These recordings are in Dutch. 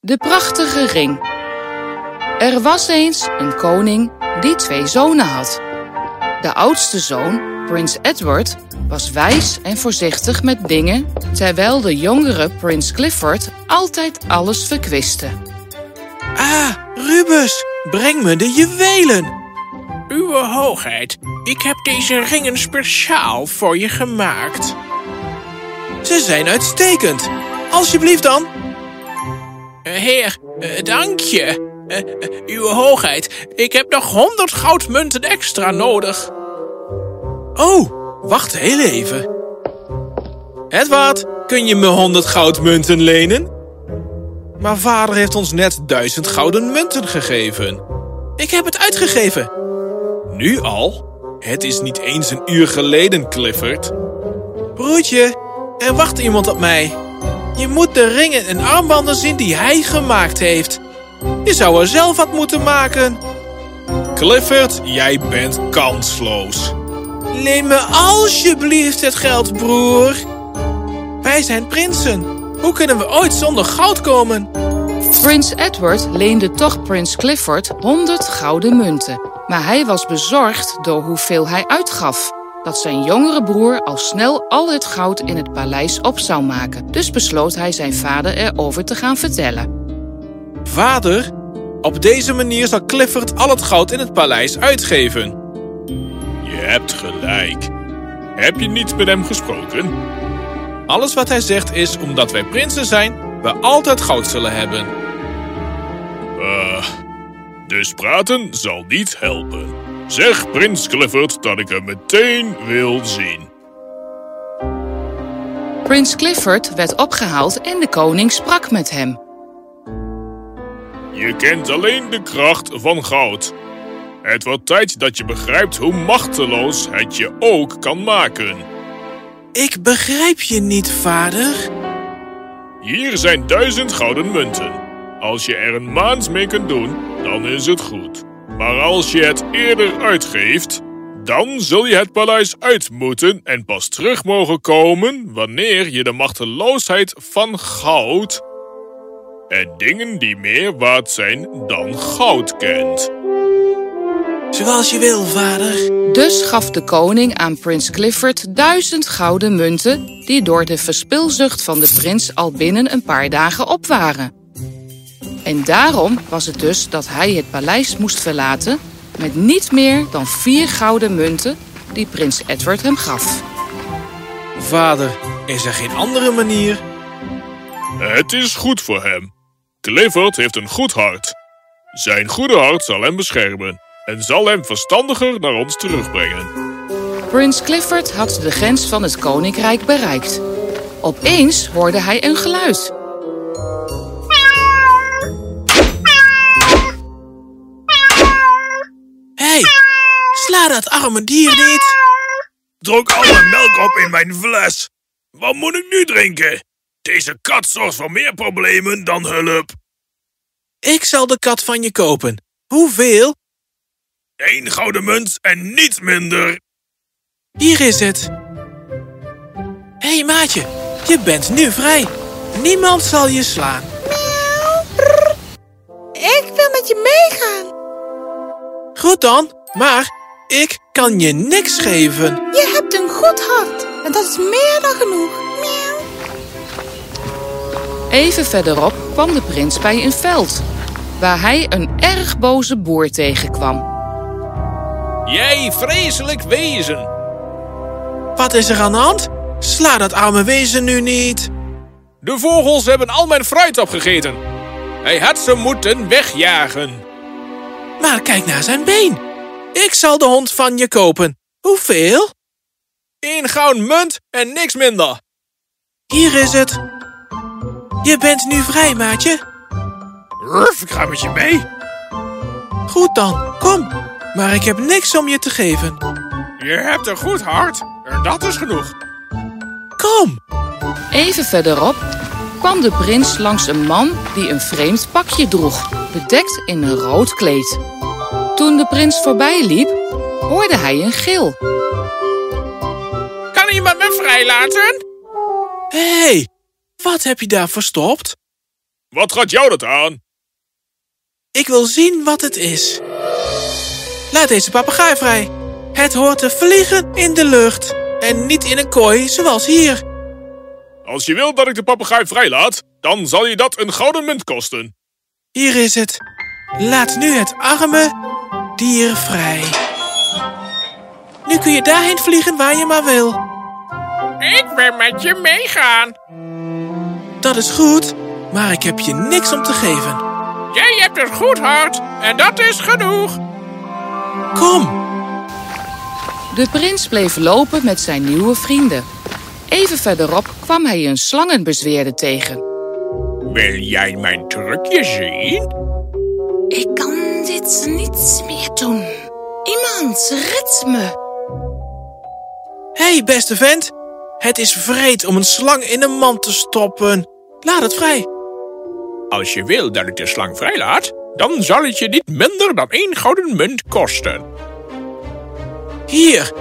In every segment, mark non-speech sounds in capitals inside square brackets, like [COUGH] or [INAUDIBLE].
De prachtige ring. Er was eens een koning die twee zonen had. De oudste zoon, prins Edward, was wijs en voorzichtig met dingen, terwijl de jongere prins Clifford altijd alles verkwiste. Ah, Rubus, breng me de juwelen. Uwe hoogheid, ik heb deze ringen speciaal voor je gemaakt. Ze zijn uitstekend. Alsjeblieft dan. Eh, heer, eh, dank je. Uh, uw hoogheid, ik heb nog honderd goudmunten extra nodig. Oh, wacht heel even. Edward, kun je me honderd goudmunten lenen? Maar vader heeft ons net duizend gouden munten gegeven. Ik heb het uitgegeven. Nu al? Het is niet eens een uur geleden, Clifford. Broertje, er wacht iemand op mij. Je moet de ringen en armbanden zien die hij gemaakt heeft. Je zou er zelf wat moeten maken. Clifford, jij bent kansloos. Leen me alsjeblieft het geld, broer. Wij zijn prinsen. Hoe kunnen we ooit zonder goud komen? Prins Edward leende toch prins Clifford 100 gouden munten. Maar hij was bezorgd door hoeveel hij uitgaf. Dat zijn jongere broer al snel al het goud in het paleis op zou maken. Dus besloot hij zijn vader erover te gaan vertellen. Vader, op deze manier zal Clifford al het goud in het paleis uitgeven. Je hebt gelijk. Heb je niet met hem gesproken? Alles wat hij zegt is, omdat wij prinsen zijn, we altijd goud zullen hebben. Uh, dus praten zal niet helpen. Zeg prins Clifford dat ik hem meteen wil zien. Prins Clifford werd opgehaald en de koning sprak met hem. Je kent alleen de kracht van goud. Het wordt tijd dat je begrijpt hoe machteloos het je ook kan maken. Ik begrijp je niet, vader. Hier zijn duizend gouden munten. Als je er een maand mee kunt doen, dan is het goed. Maar als je het eerder uitgeeft, dan zul je het paleis uit moeten en pas terug mogen komen wanneer je de machteloosheid van goud en dingen die meer waard zijn dan goud kent. Zoals je wil, vader. Dus gaf de koning aan prins Clifford duizend gouden munten... die door de verspilzucht van de prins al binnen een paar dagen op waren. En daarom was het dus dat hij het paleis moest verlaten... met niet meer dan vier gouden munten die prins Edward hem gaf. Vader, is er geen andere manier? Het is goed voor hem. Clifford heeft een goed hart. Zijn goede hart zal hem beschermen en zal hem verstandiger naar ons terugbrengen. Prins Clifford had de grens van het koninkrijk bereikt. Opeens hoorde hij een geluid. Sla dat arme dier niet. Dronk al mijn melk op in mijn fles. Wat moet ik nu drinken? Deze kat zorgt voor meer problemen dan hulp. Ik zal de kat van je kopen. Hoeveel? Eén gouden munt en niet minder. Hier is het. Hé hey, maatje, je bent nu vrij. Niemand zal je slaan. Ik wil met je meegaan. Goed dan, maar ik kan je niks geven. Je hebt een goed hart en dat is meer dan genoeg. Miauw. Even verderop kwam de prins bij een veld, waar hij een erg boze boer tegenkwam. Jij vreselijk wezen! Wat is er aan de hand? Sla dat arme wezen nu niet. De vogels hebben al mijn fruit opgegeten. Hij had ze moeten wegjagen. Maar kijk naar zijn been. Ik zal de hond van je kopen. Hoeveel? Eén gouden munt en niks minder. Hier is het. Je bent nu vrij, maatje. Ruf, ik ga met je mee. Goed dan, kom. Maar ik heb niks om je te geven. Je hebt een goed hart en dat is genoeg. Kom. Even verderop kwam de prins langs een man die een vreemd pakje droeg, bedekt in een rood kleed. Toen de prins voorbij liep, hoorde hij een gil. Kan iemand me vrijlaten? Hé, hey, wat heb je daar verstopt? Wat gaat jou dat aan? Ik wil zien wat het is. Laat deze papegaai vrij. Het hoort te vliegen in de lucht en niet in een kooi zoals hier. Als je wilt dat ik de papegaai vrijlaat, dan zal je dat een gouden munt kosten. Hier is het. Laat nu het arme Nu kun je daarheen vliegen waar je maar wil. Ik wil met je meegaan. Dat is goed, maar ik heb je niks om te geven. Jij hebt een goed hart en dat is genoeg. Kom, De prins bleef lopen met zijn nieuwe vrienden. Even verderop kwam hij een slangenbezweerder tegen. Wil jij mijn trucje zien? Ik kan dit niet meer doen. Iemand, red me. Hé, hey, beste vent. Het is vreed om een slang in een mand te stoppen. Laat het vrij. Als je wil dat ik de slang vrijlaat, dan zal het je niet minder dan één gouden munt kosten. Hier.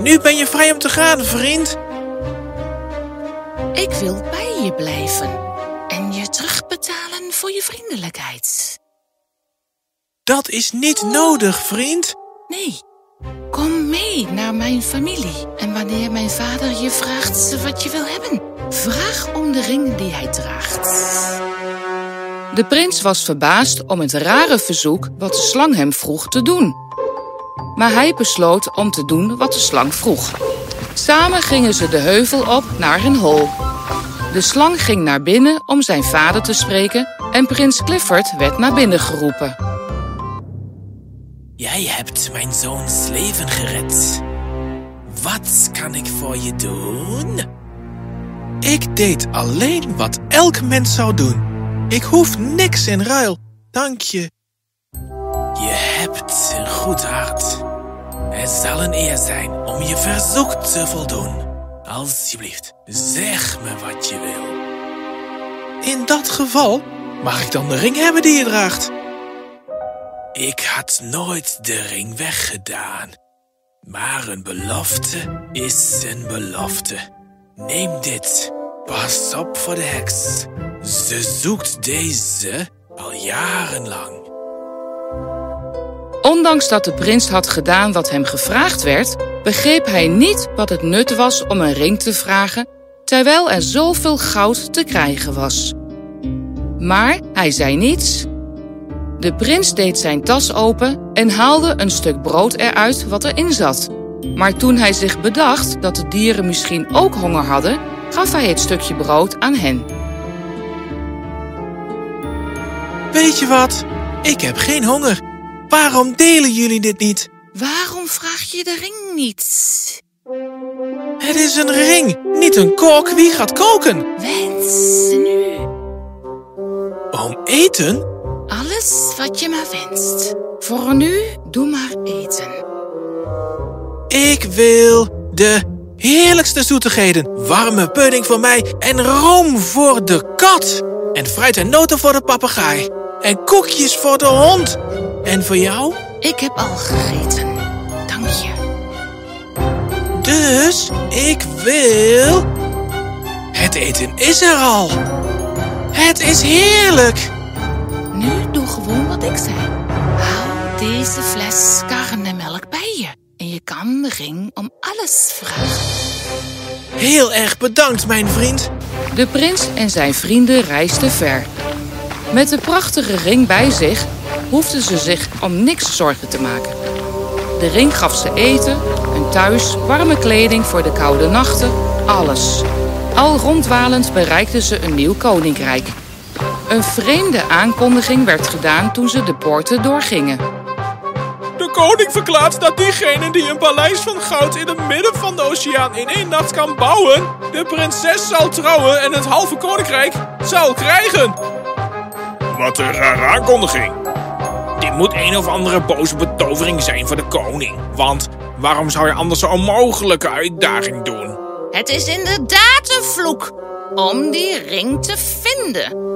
Nu ben je vrij om te gaan, vriend. Ik wil bij je blijven. En je terugbetalen voor je vriendelijkheid. Dat is niet nodig, vriend. Nee, kom mee naar mijn familie. En wanneer mijn vader je vraagt wat je wil hebben, vraag om de ring die hij draagt. De prins was verbaasd om het rare verzoek wat de slang hem vroeg te doen. Maar hij besloot om te doen wat de slang vroeg. Samen gingen ze de heuvel op naar een hol. De slang ging naar binnen om zijn vader te spreken en prins Clifford werd naar binnen geroepen. Jij hebt mijn zoons leven gered. Wat kan ik voor je doen? Ik deed alleen wat elk mens zou doen. Ik hoef niks in ruil, dank je. Je hebt een goed hart. Het zal een eer zijn om je verzoek te voldoen. Alsjeblieft, zeg me wat je wil. In dat geval mag ik dan de ring hebben die je draagt. Ik had nooit de ring weggedaan. Maar een belofte is een belofte. Neem dit. Pas op voor de heks. Ze zoekt deze al jarenlang. Ondanks dat de prins had gedaan wat hem gevraagd werd, begreep hij niet wat het nut was om een ring te vragen, terwijl er zoveel goud te krijgen was. Maar hij zei niets. De prins deed zijn tas open en haalde een stuk brood eruit wat erin zat. Maar toen hij zich bedacht dat de dieren misschien ook honger hadden, gaf hij het stukje brood aan hen. Weet je wat? Ik heb geen honger. Waarom delen jullie dit niet? Waarom vraag je de ring niet? Het is een ring, niet een kok. Wie gaat koken? Wens nu Om eten? Alles wat je maar wenst. Voor nu, doe maar eten. Ik wil de heerlijkste zoetigheden. Warme pudding voor mij en room voor de kat. En fruit en noten voor de papegaai. En koekjes voor de hond. En voor jou? Ik heb al gegeten. Dank je. Dus ik wil... Het eten is er al. Het is heerlijk. Nu doe gewoon wat ik zei. Hou deze fles karnemelk bij je. En je kan de ring om alles vragen. Heel erg bedankt, mijn vriend. De prins en zijn vrienden reisden ver. Met de prachtige ring bij zich hoefden ze zich om niks zorgen te maken. De ring gaf ze eten, een thuis, warme kleding voor de koude nachten, alles. Al rondwalend bereikten ze een nieuw koninkrijk. Een vreemde aankondiging werd gedaan toen ze de poorten doorgingen. De koning verklaart dat diegene die een paleis van goud in het midden van de oceaan in één nacht kan bouwen, de prinses zal trouwen en het halve koninkrijk zal krijgen. Wat een rare aankondiging. Dit moet een of andere boze betovering zijn voor de koning. Want waarom zou je anders zo'n onmogelijke uitdaging doen? Het is inderdaad een vloek om die ring te vinden.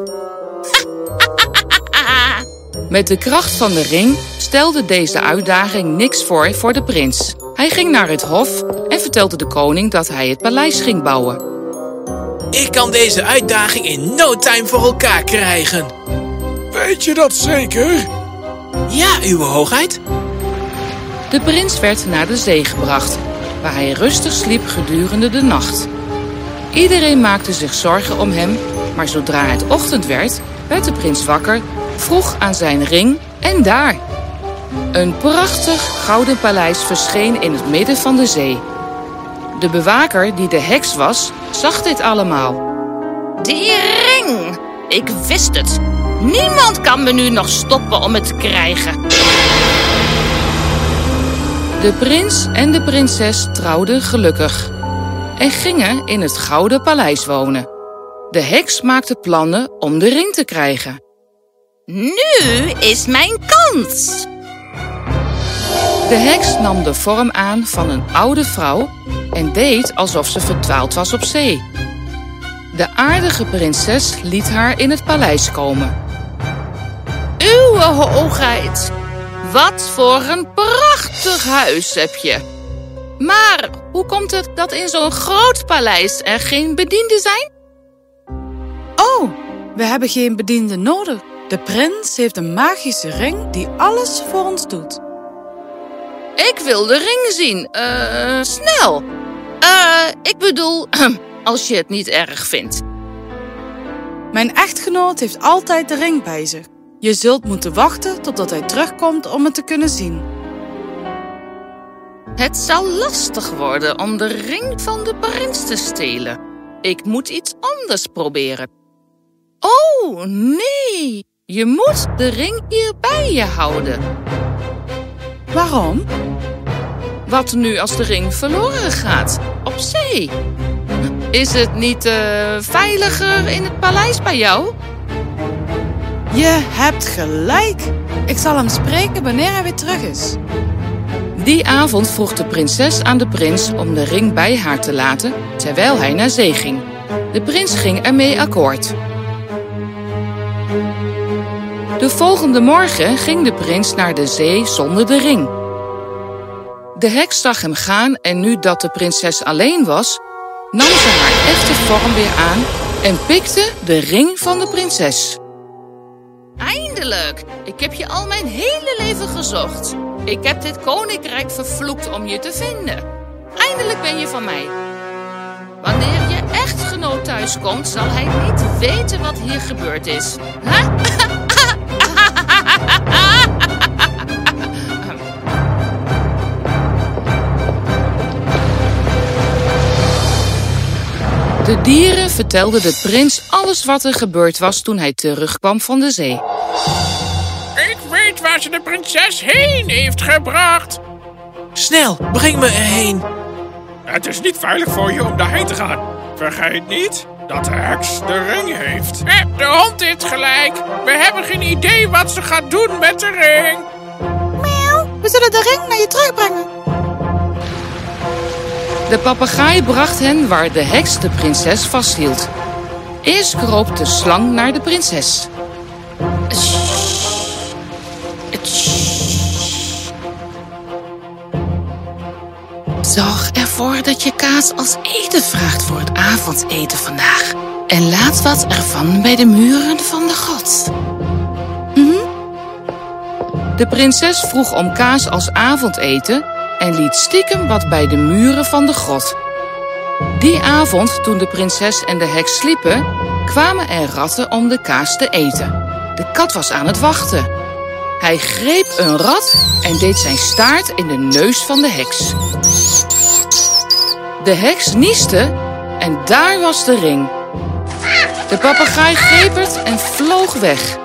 Met de kracht van de ring stelde deze uitdaging niks voor voor de prins. Hij ging naar het hof en vertelde de koning dat hij het paleis ging bouwen. Ik kan deze uitdaging in no time voor elkaar krijgen. Weet je dat zeker? Ja, uw hoogheid. De prins werd naar de zee gebracht, waar hij rustig sliep gedurende de nacht. Iedereen maakte zich zorgen om hem, maar zodra het ochtend werd, werd de prins wakker, vroeg aan zijn ring en daar. Een prachtig gouden paleis verscheen in het midden van de zee. De bewaker, die de heks was, zag dit allemaal. Die ring! Ik wist het. Niemand kan me nu nog stoppen om het te krijgen. De prins en de prinses trouwden gelukkig en gingen in het gouden paleis wonen. De heks maakte plannen om de ring te krijgen. Nu is mijn kans. De heks nam de vorm aan van een oude vrouw en deed alsof ze verdwaald was op zee. De aardige prinses liet haar in het paleis komen. Uwe hoogheid, wat voor een prachtig huis heb je. Maar hoe komt het dat in zo'n groot paleis er geen bedienden zijn? Oh, we hebben geen bediende nodig. De prins heeft een magische ring die alles voor ons doet. Ik wil de ring zien. Eh, snel. Eh, ik bedoel, [CLEARS THROAT] als je het niet erg vindt. Mijn echtgenoot heeft altijd de ring bij zich. Je zult moeten wachten totdat hij terugkomt om het te kunnen zien. Het zal lastig worden om de ring van de prins te stelen. Ik moet iets anders proberen. Oh, nee. Je moet de ring hier bij je houden. Waarom? Wat nu als de ring verloren gaat? Op zee? Is het niet eh, veiliger in het paleis bij jou? Je hebt gelijk. Ik zal hem spreken wanneer hij weer terug is. Die avond vroeg de prinses aan de prins om de ring bij haar te laten terwijl hij naar zee ging. De prins ging ermee akkoord. De volgende morgen ging de prins naar de zee zonder de ring. De heks zag hem gaan en nu dat de prinses alleen was, nam ze haar echte vorm weer aan en pikte de ring van de prinses. Eindelijk! Ik heb je al mijn hele leven gezocht. Ik heb dit koninkrijk vervloekt om je te vinden. Eindelijk ben je van mij. Wanneer je echtgenoot thuiskomt, zal hij niet weten wat hier gebeurd is. Ha? De dieren vertelden de prins alles wat er gebeurd was toen hij terugkwam van de zee. Ik weet waar ze de prinses heen heeft gebracht. Snel, breng me erheen. Het is niet veilig voor je om daarheen te gaan. Vergeet niet dat de heks de ring heeft. Eh, de hond heeft gelijk. We hebben geen idee wat ze gaat doen met de ring. We zullen de ring naar je terugbrengen. De papegaai bracht hen waar de heks de prinses vasthield. Eerst kroop de slang naar de prinses. Ervoor dat je kaas als eten vraagt voor het avondeten vandaag. En laat wat ervan bij de muren van de god. De prinses vroeg om kaas als avondeten en liet stiekem wat bij de muren van de grot. Die avond, toen de prinses en de heks sliepen, kwamen er ratten om de kaas te eten. De kat was aan het wachten. Hij greep een rat en deed zijn staart in de neus van de heks. De heks nieste en daar was de ring. De papegaai greep het en vloog weg.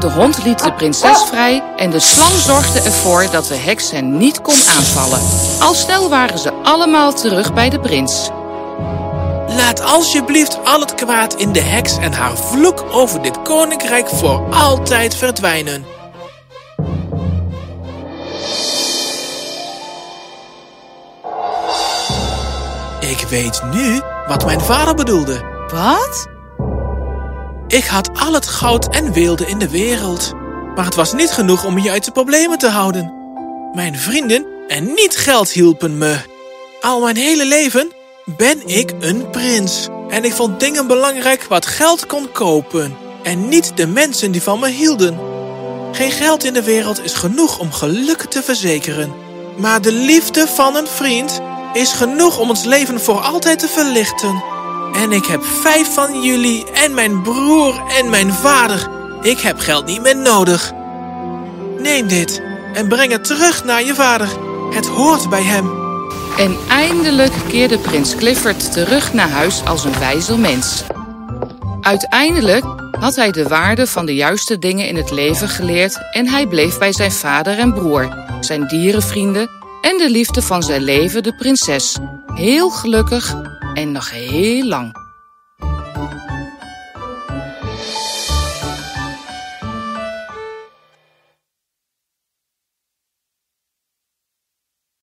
De hond liet de prinses vrij en de slang zorgde ervoor dat de heks hen niet kon aanvallen. Al snel waren ze allemaal terug bij de prins. Laat alsjeblieft al het kwaad in de heks en haar vloek over dit koninkrijk voor altijd verdwijnen. Ik weet nu wat mijn vader bedoelde. Wat? Ik had al het goud en weelde in de wereld. Maar het was niet genoeg om je uit de problemen te houden. Mijn vrienden en niet geld hielpen me. Al mijn hele leven ben ik een prins. En ik vond dingen belangrijk wat geld kon kopen. En niet de mensen die van me hielden. Geen geld in de wereld is genoeg om geluk te verzekeren. Maar de liefde van een vriend is genoeg om ons leven voor altijd te verlichten. En ik heb vijf van jullie en mijn broer en mijn vader. Ik heb geld niet meer nodig. Neem dit en breng het terug naar je vader. Het hoort bij hem. En eindelijk keerde prins Clifford terug naar huis als een wijzer mens. Uiteindelijk had hij de waarde van de juiste dingen in het leven geleerd en hij bleef bij zijn vader en broer, zijn dierenvrienden en de liefde van zijn leven, de prinses. Heel gelukkig en nog heel lang.